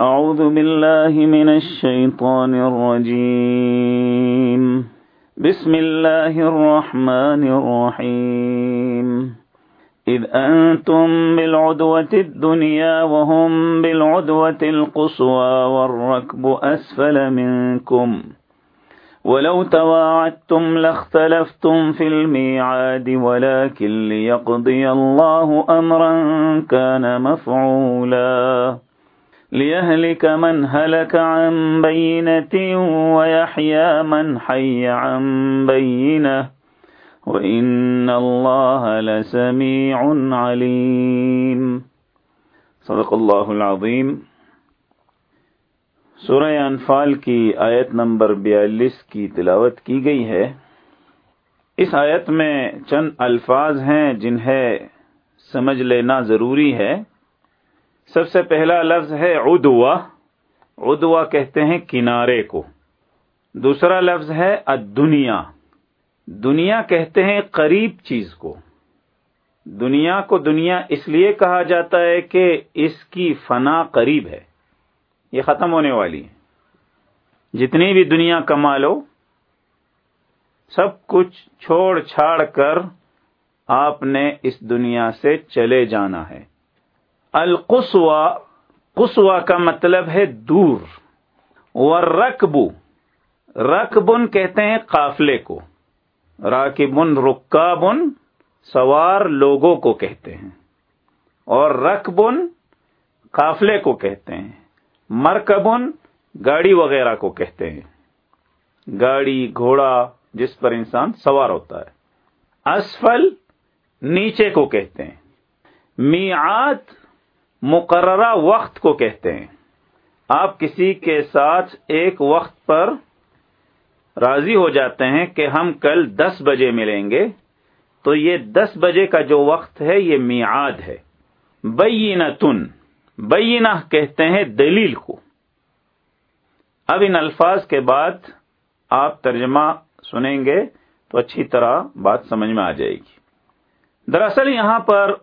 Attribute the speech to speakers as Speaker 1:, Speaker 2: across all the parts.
Speaker 1: أعوذ بالله من الشيطان الرجيم. بسم الله الرحمن الرحيم. إذ أنتم بالعدوة الدنيا وهم بالعدوة القصوى والركب أسفل منكم. ولو تواعدتم لاختلفتم في الميعاد، ولكن ليقضي الله أمرا كان مفعولا. ليهلك من هلك عن بينة ويحيى من حي عن بينة وإن الله لسميع عليم صدق الله العظيم سورہ انفال کی آیت نمبر بیالیس کی تلاوت کی گئی ہے۔ اس آیت میں چند الفاظ ہیں جنہیں سمجھ لینا ضروری ہے۔ سب سے پہلا لفظ ہے ادوا ادوا کہتے ہیں کنارے کو۔ دوسرا لفظ ہے دنیا دنیا کہتے ہیں قریب چیز کو۔ دنیا کو دنیا اس لیے کہا جاتا ہے کہ اس کی فنا قریب ہے۔ یہ ختم ہونے والی ہے۔ جتنی بھی دنیا کما لو، سب کچھ چھوڑ چھاڑ کر آپ نے اس دنیا سے چلے جانا ہے۔ القسوا قسوا کا مطلب ہے دور و رقبو رقبن کہتے ہیں قافلے کو، راکبن، رکابن، سوار لوگوں کو کہتے ہیں، اور رقبن قافلے کو کہتے ہیں، مرکبن گاڑی وغیرہ کو کہتے ہیں، گاڑی، گھوڑا، جس پر انسان سوار ہوتا ہے، اسفل نیچے کو کہتے ہیں، میعاد مقررہ وقت کو کہتے ہیں۔ آپ کسی کے ساتھ ایک وقت پر راضی ہو جاتے ہیں کہ ہم کل دس بجے ملیں گے، تو یہ دس بجے کا جو وقت ہے، یہ میعاد ہے۔ بینہ تن بینہ کہتے ہیں دلیل کو۔ اب ان الفاظ کے بعد آپ ترجمہ سنیں گے تو اچھی طرح بات سمجھ میں آ جائے گی۔ دراصل یہاں پر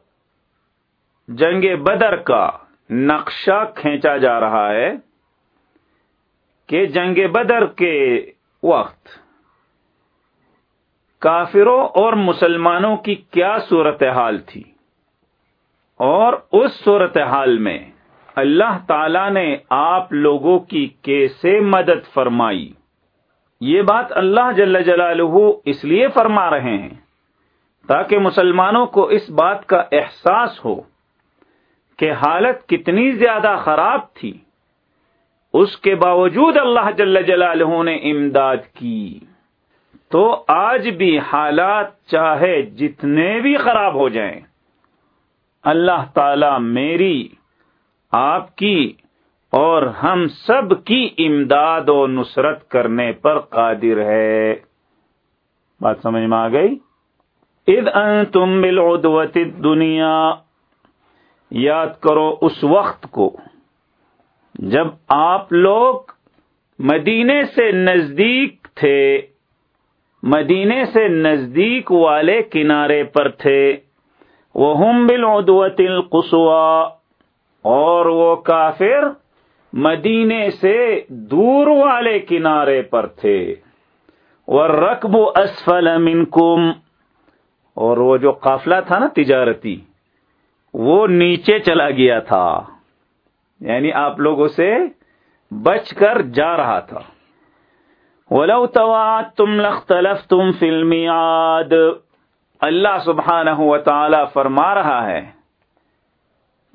Speaker 1: جنگ بدر کا نقشہ کھینچا جا رہا ہے کہ جنگ بدر کے وقت کافروں اور مسلمانوں کی کیا صورتحال تھی اور اس صورتحال میں اللہ تعالی نے آپ لوگوں کی کیسے مدد فرمائی؟ یہ بات اللہ جل جلالہ اس لیے فرما رہے ہیں تاکہ مسلمانوں کو اس بات کا احساس ہو کہ حالت کتنی زیادہ خراب تھی، اس کے باوجود اللہ جل جلالہ نے امداد کی۔ تو آج بھی حالات چاہے جتنے بھی خراب ہو جائیں، اللہ تعالی میری، آپ کی اور ہم سب کی امداد و نصرت کرنے پر قادر ہے۔ بات سمجھ میں آ گئی؟ اد انتم بالعدوت الدنیا یاد کرو اس وقت کو جب آپ لوگ مدینے سے نزدیک تھے، مدینے سے نزدیک والے کنارے پر تھے۔ وہ ہم بالعدوت اور وہ کافر مدینے سے دور والے کنارے پر تھے۔ وہ رقب اسفل منکم اور وہ جو قافلہ تھا نا تجارتی وہ نیچے چلا گیا تھا۔ یعنی آپ لوگوں سے بچ کر جا رہا تھا۔ ولو تم لختلف تم فلمی اللہ سبحانہ و تعالی فرما رہا ہے۔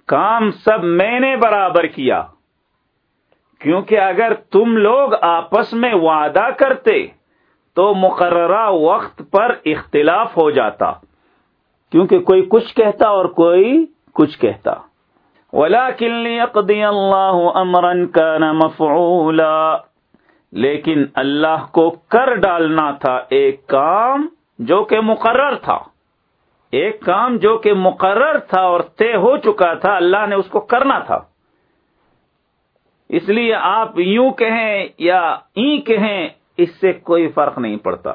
Speaker 1: کام سب میں نے برابر کیا۔ کیونکہ اگر تم لوگ آپس میں وعدہ کرتے تو مقررہ وقت پر اختلاف ہو جاتا۔ کیونکہ کوئی کچھ کہتا اور کوئی کچھ کہتا۔ ولا کلنی اللہ امرن کا مفعولا۔ لیکن اللہ کو کر ڈالنا تھا ایک کام جو کہ مقرر تھا۔ ایک کام جو کہ مقرر تھا اور طے ہو چکا تھا، اللہ نے اس کو کرنا تھا۔ اس لیے آپ یوں کہیں یا ای کہیں، اس سے کوئی فرق نہیں پڑتا۔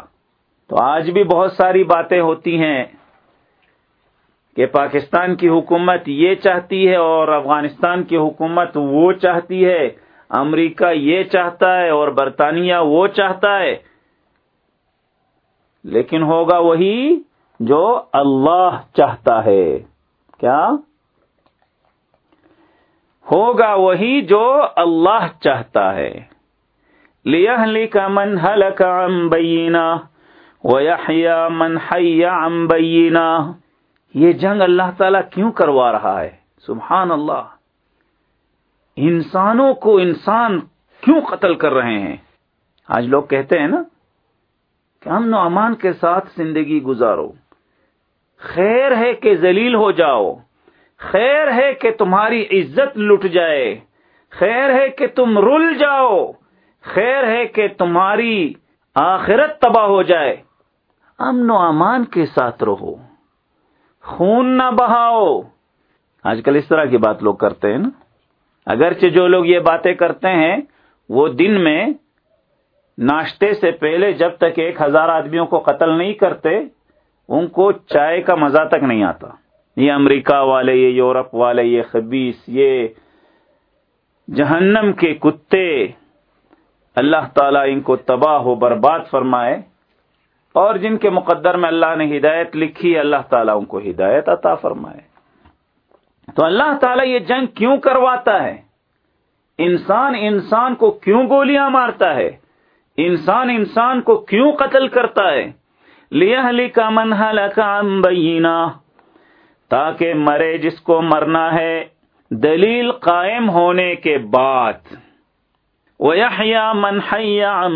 Speaker 1: تو آج بھی بہت ساری باتیں ہوتی ہیں۔ کہ پاکستان کی حکومت یہ چاہتی ہے اور افغانستان کی حکومت وہ چاہتی ہے، امریکہ یہ چاہتا ہے اور برطانیہ وہ چاہتا ہے۔ لیکن ہوگا وہی جو اللہ چاہتا ہے۔ کیا؟ ہوگا وہی جو اللہ چاہتا ہے۔ لِيَهْلِكَ مَنْ هَلَكَ عَنْ بَيِّنَا وَيَحْيَا مَنْ حَيَّ عَنْ بَيِّنَا یہ جنگ اللہ تعالیٰ کیوں کروا رہا ہے؟ سبحان اللہ۔ انسانوں کو انسان کیوں قتل کر رہے ہیں؟ آج لوگ کہتے ہیں نا کہ امن و امان کے ساتھ زندگی گزارو۔ خیر ہے کہ ذلیل ہو جاؤ۔ خیر ہے کہ تمہاری عزت لٹ جائے۔ خیر ہے کہ تم رل جاؤ۔ خیر ہے کہ تمہاری آخرت تباہ ہو جائے۔ امن و امان کے ساتھ رہو۔ خون نہ بہاؤ۔ آج کل اس طرح کی بات لوگ کرتے ہیں نا۔ اگرچہ جو لوگ یہ باتیں کرتے ہیں، وہ دن میں ناشتے سے پہلے جب تک ایک ہزار آدمیوں کو قتل نہیں کرتے، ان کو چائے کا مزہ تک نہیں آتا۔ یہ امریکہ والے، یہ یورپ والے، یہ خبیص یہ جہنم کے کتے، اللہ تعالیٰ ان کو تباہ و برباد فرمائے۔ اور جن کے مقدر میں اللہ نے ہدایت لکھی اللہ تعالیٰ ان کو ہدایت عطا فرمائے۔ تو اللہ تعالیٰ یہ جنگ کیوں کرواتا ہے؟ انسان انسان کو کیوں گولیاں مارتا ہے؟ انسان انسان کو کیوں قتل کرتا ہے؟ لیا کا منحلہ کا امبینہ تاکہ مرے جس کو مرنا ہے۔ دلیل قائم ہونے کے بعد۔ وَيَحْيَا مَنْ حَيَّا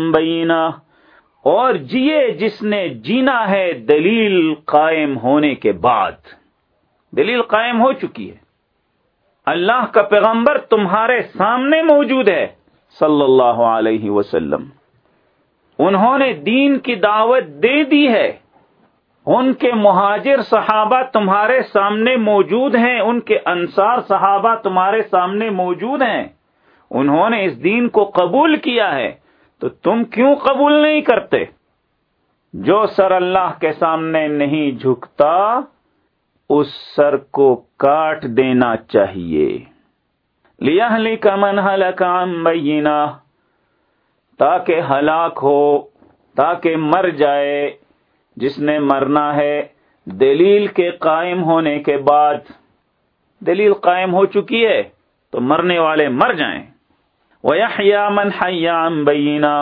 Speaker 1: اور جیے جس نے جینا ہے دلیل قائم ہونے کے بعد۔ دلیل قائم ہو چکی ہے۔ اللہ کا پیغمبر تمہارے سامنے موجود ہے، صلی اللہ علیہ وسلم۔ انہوں نے دین کی دعوت دے دی ہے۔ ان کے مہاجر صحابہ تمہارے سامنے موجود ہیں، ان کے انصار صحابہ تمہارے سامنے موجود ہیں۔ انہوں نے اس دین کو قبول کیا ہے۔ تو تم کیوں قبول نہیں کرتے؟ جو سر اللہ کے سامنے نہیں جھکتا، اس سر کو کاٹ دینا چاہیے۔ لیا کا منحل کام بینا تاکہ ہلاک ہو، تاکہ مر جائے۔ جس نے مرنا ہے، دلیل کے قائم ہونے کے بعد، دلیل قائم ہو چکی ہے، تو مرنے والے مر جائیں۔ وہ من حیام بینا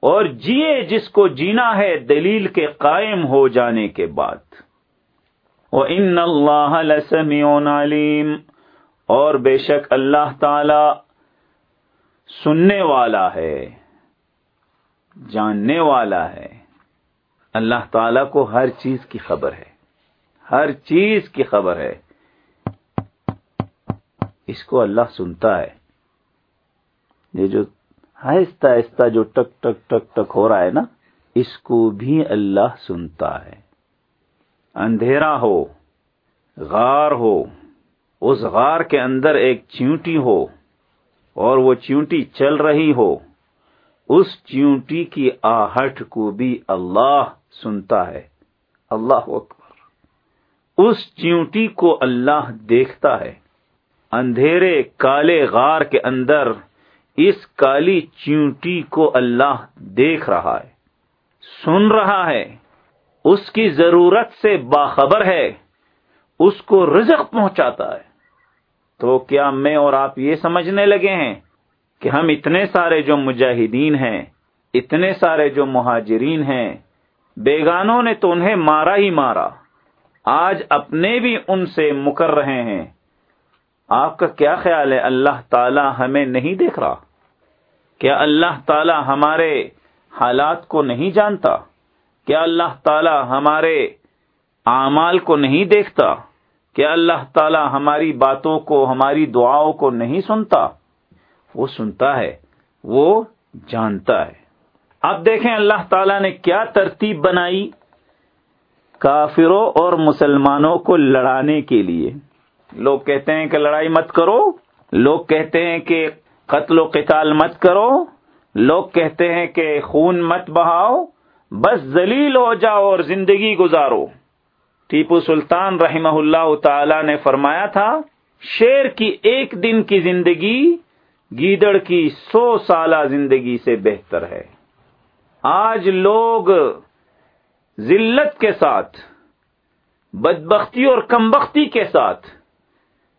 Speaker 1: اور جیے جس کو جینا ہے دلیل کے قائم ہو جانے کے بعد۔ وہ ان اللہ علیم اور بے شک اللہ تعالی سننے والا ہے، جاننے والا ہے۔ اللہ تعالی کو ہر چیز کی خبر ہے، ہر چیز کی خبر ہے۔ اس کو اللہ سنتا ہے۔ یہ جو آہستہ آہستہ جو ٹک ٹک ٹک ٹک ہو رہا ہے نا، اس کو بھی اللہ سنتا ہے۔ اندھیرا ہو، غار ہو، اس غار کے اندر ایک چیونٹی ہو، اور وہ چیونٹی چل رہی ہو، اس چیونٹی کی آہٹ کو بھی اللہ سنتا ہے۔ اللہ اکبر۔ اس چیونٹی کو اللہ دیکھتا ہے۔ اندھیرے کالے غار کے اندر اس کالی چیونٹی کو اللہ دیکھ رہا ہے، سن رہا ہے، اس کی ضرورت سے باخبر ہے، اس کو رزق پہنچاتا ہے۔ تو کیا میں اور آپ یہ سمجھنے لگے ہیں کہ ہم اتنے سارے جو مجاہدین ہیں، اتنے سارے جو مہاجرین ہیں، بیگانوں نے تو انہیں مارا ہی مارا۔ آج اپنے بھی ان سے مکر رہے ہیں۔ آپ کا کیا خیال ہے؟ اللہ تعالی ہمیں نہیں دیکھ رہا۔ کیا اللہ تعالی ہمارے حالات کو نہیں جانتا؟ کیا اللہ تعالی ہمارے اعمال کو نہیں دیکھتا؟ کیا اللہ تعالی ہماری باتوں کو، ہماری دعاؤں کو نہیں سنتا؟ وہ سنتا ہے، وہ جانتا ہے۔ اب دیکھیں اللہ تعالی نے کیا ترتیب بنائی کافروں اور مسلمانوں کو لڑانے کے لیے۔ لوگ کہتے ہیں کہ لڑائی مت کرو، لوگ کہتے ہیں کہ قتل و قتال مت کرو۔ لوگ کہتے ہیں کہ خون مت بہاؤ، بس ذلیل ہو جاؤ اور زندگی گزارو۔ ٹیپو سلطان رحمہ اللہ تعالی نے فرمایا تھا، شیر کی ایک دن کی زندگی گیدڑ کی سو سالہ زندگی سے بہتر ہے۔ آج لوگ ذلت کے ساتھ، بدبختی اور کمبختی کے ساتھ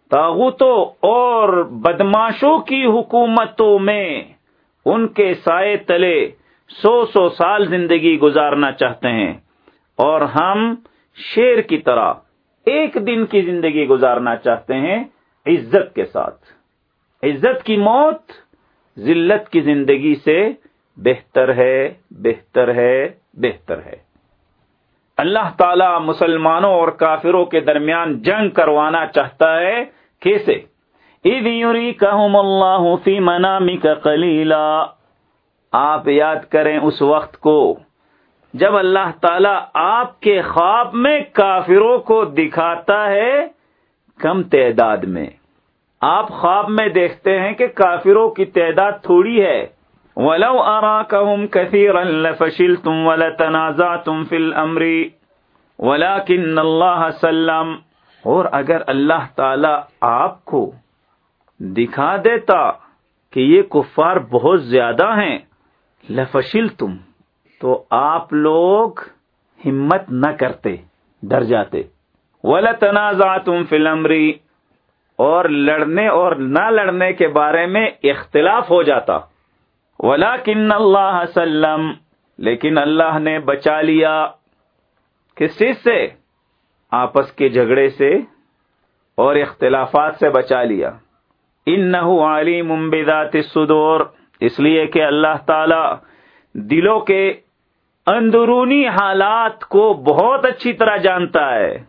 Speaker 1: تاغوتوں اور بدماشوں کی حکومتوں میں ان کے سائے تلے سو سو سال زندگی گزارنا چاہتے ہیں۔ اور ہم شیر کی طرح ایک دن کی زندگی گزارنا چاہتے ہیں عزت کے ساتھ۔ عزت کی موت ذلت کی زندگی سے بہتر ہے بہتر ہے بہتر ہے۔ اللہ تعالی مسلمانوں اور کافروں کے درمیان جنگ کروانا چاہتا ہے۔ کیسے؟ اللہ فی منامی کا کلیلا آپ یاد کریں اس وقت کو جب اللہ تعالی آپ کے خواب میں کافروں کو دکھاتا ہے کم تعداد میں۔ آپ خواب میں دیکھتے ہیں کہ کافروں کی تعداد تھوڑی ہے۔ ولو اراکہم کثیرا لفشلتم ولتنازعتم فی الامر ولكن اللہ سلم۔ اور اگر اللہ تعالی آپ کو دکھا دیتا کہ یہ کفار بہت زیادہ ہیں لفشل تم تو آپ لوگ ہمت نہ کرتے، ڈر جاتے۔ ولا تنازع تم فلمری اور لڑنے اور نہ لڑنے کے بارے میں اختلاف ہو جاتا۔ ولا کن اللہ سلم۔ لیکن اللہ نے بچا لیا۔ کس چیز سے؟ آپس کے جھگڑے سے اور اختلافات سے بچا لیا۔ ان علی ممبدات صدور اس لیے کہ اللہ تعالی دلوں کے اندرونی حالات کو بہت اچھی طرح جانتا ہے۔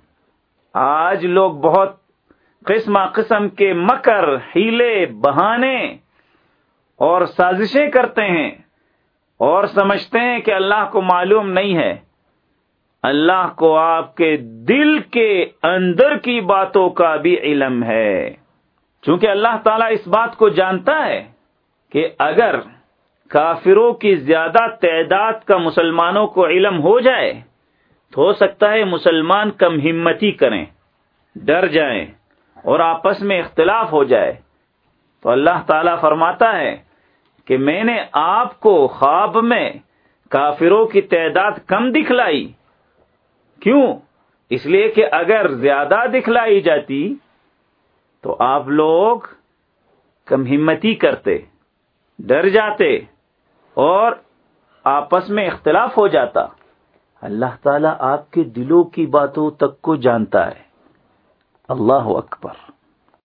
Speaker 1: آج لوگ بہت قسم قسم کے مکر، ہیلے، بہانے اور سازشیں کرتے ہیں اور سمجھتے ہیں کہ اللہ کو معلوم نہیں ہے۔ اللہ کو آپ کے دل کے اندر کی باتوں کا بھی علم ہے۔ چونکہ اللہ تعالیٰ اس بات کو جانتا ہے کہ اگر کافروں کی زیادہ تعداد کا مسلمانوں کو علم ہو جائے، تو ہو سکتا ہے مسلمان کم ہمتی کریں، ڈر جائیں اور آپس میں اختلاف ہو جائے۔ تو اللہ تعالی فرماتا ہے کہ میں نے آپ کو خواب میں کافروں کی تعداد کم دکھلائی۔ کیوں؟ اس لیے کہ اگر زیادہ دکھلائی جاتی تو آپ لوگ کم ہمتی کرتے، ڈر جاتے اور آپس میں اختلاف ہو جاتا۔ اللہ تعالیٰ آپ کے دلوں کی باتوں تک کو جانتا ہے۔ اللہ اکبر۔